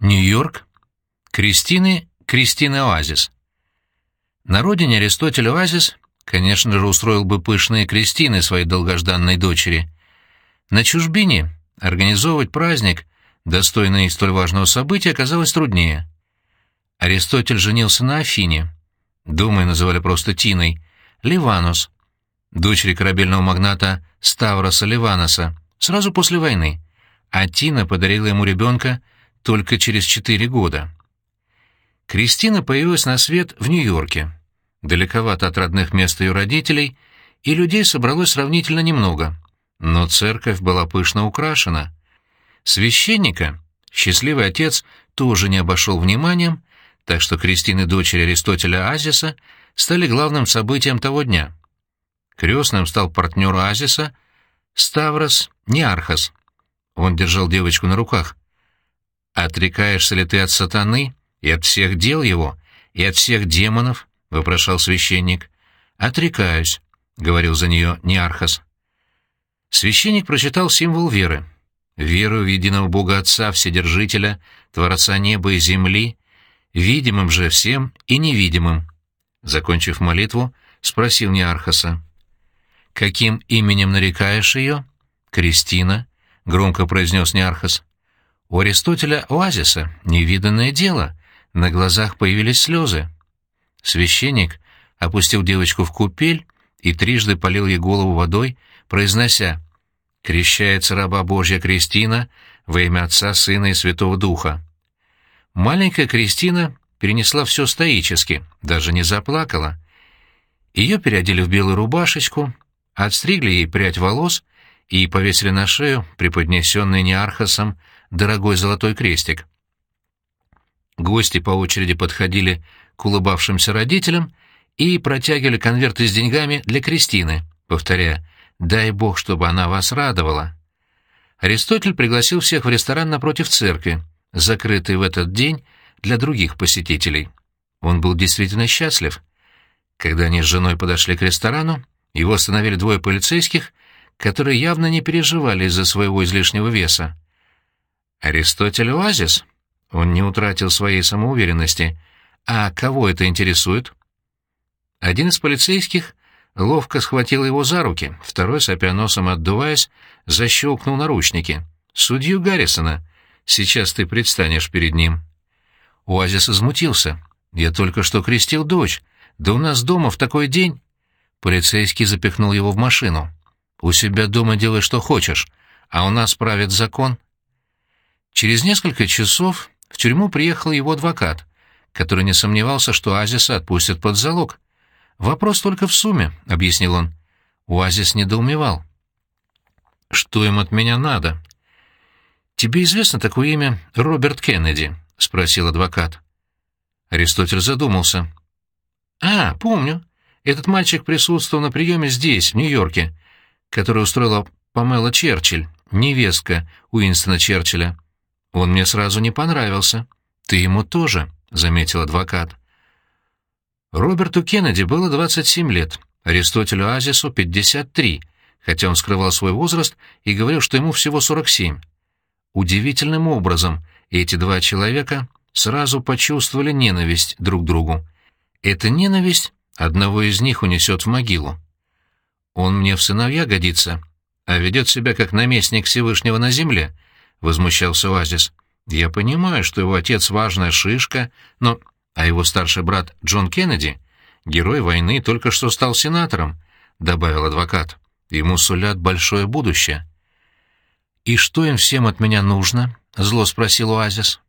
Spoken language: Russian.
Нью-Йорк. Кристины, Кристины Оазис. На родине Аристотель Оазис, конечно же, устроил бы пышные крестины своей долгожданной дочери. На чужбине организовывать праздник, достойный столь важного события, оказалось труднее. Аристотель женился на Афине. Дома называли просто Тиной. Ливанус, дочери корабельного магната Ставроса Ливаноса, сразу после войны, а Тина подарила ему ребенка только через четыре года. Кристина появилась на свет в Нью-Йорке, далековато от родных мест ее родителей, и людей собралось сравнительно немного, но церковь была пышно украшена. Священника счастливый отец тоже не обошел вниманием, так что Кристины дочери Аристотеля Азиса стали главным событием того дня. Крестным стал партнер Азиса Ставрос Неархас. Он держал девочку на руках. «Отрекаешься ли ты от сатаны и от всех дел его, и от всех демонов?» — вопрошал священник. «Отрекаюсь», — говорил за нее Неархас. Священник прочитал символ веры. «Верую в единого Бога Отца, Вседержителя, Творца неба и земли, видимым же всем и невидимым». Закончив молитву, спросил Неархаса. «Каким именем нарекаешь ее?» «Кристина», — громко произнес Неархас. У Аристотеля оазиса невиданное дело. На глазах появились слезы. Священник опустил девочку в купель и трижды полил ей голову водой, произнося «Крещается раба Божья Кристина во имя Отца, Сына и Святого Духа». Маленькая Кристина перенесла все стоически, даже не заплакала. Ее переодели в белую рубашечку, отстригли ей прядь волос и повесили на шею, преподнесенный неархосом, дорогой золотой крестик. Гости по очереди подходили к улыбавшимся родителям и протягивали конверты с деньгами для Кристины, повторяя «Дай Бог, чтобы она вас радовала». Аристотель пригласил всех в ресторан напротив церкви, закрытый в этот день для других посетителей. Он был действительно счастлив. Когда они с женой подошли к ресторану, его остановили двое полицейских, которые явно не переживали из-за своего излишнего веса. Аристотель Оазис? Он не утратил своей самоуверенности. А кого это интересует? Один из полицейских ловко схватил его за руки, второй, сопя носом отдуваясь, защелкнул наручники. «Судью Гаррисона. Сейчас ты предстанешь перед ним». Оазис измутился. «Я только что крестил дочь. Да у нас дома в такой день...» Полицейский запихнул его в машину. «У себя дома делай, что хочешь, а у нас правит закон». Через несколько часов в тюрьму приехал его адвокат, который не сомневался, что Азиса отпустят под залог. «Вопрос только в сумме», — объяснил он. Уазис недоумевал. «Что им от меня надо?» «Тебе известно такое имя Роберт Кеннеди?» — спросил адвокат. Аристотель задумался. «А, помню. Этот мальчик присутствовал на приеме здесь, в Нью-Йорке, который устроила Памела Черчилль, невестка Уинстона Черчилля. Он мне сразу не понравился. Ты ему тоже, — заметил адвокат. Роберту Кеннеди было 27 лет, Аристотелю Азису — 53, хотя он скрывал свой возраст и говорил, что ему всего 47. Удивительным образом эти два человека сразу почувствовали ненависть друг к другу. Эта ненависть одного из них унесет в могилу. Он мне в сыновья годится, а ведет себя как наместник Всевышнего на земле —— возмущался Оазис. «Я понимаю, что его отец важная шишка, но... А его старший брат Джон Кеннеди, герой войны, только что стал сенатором», — добавил адвокат. «Ему сулят большое будущее». «И что им всем от меня нужно?» — зло спросил Оазис.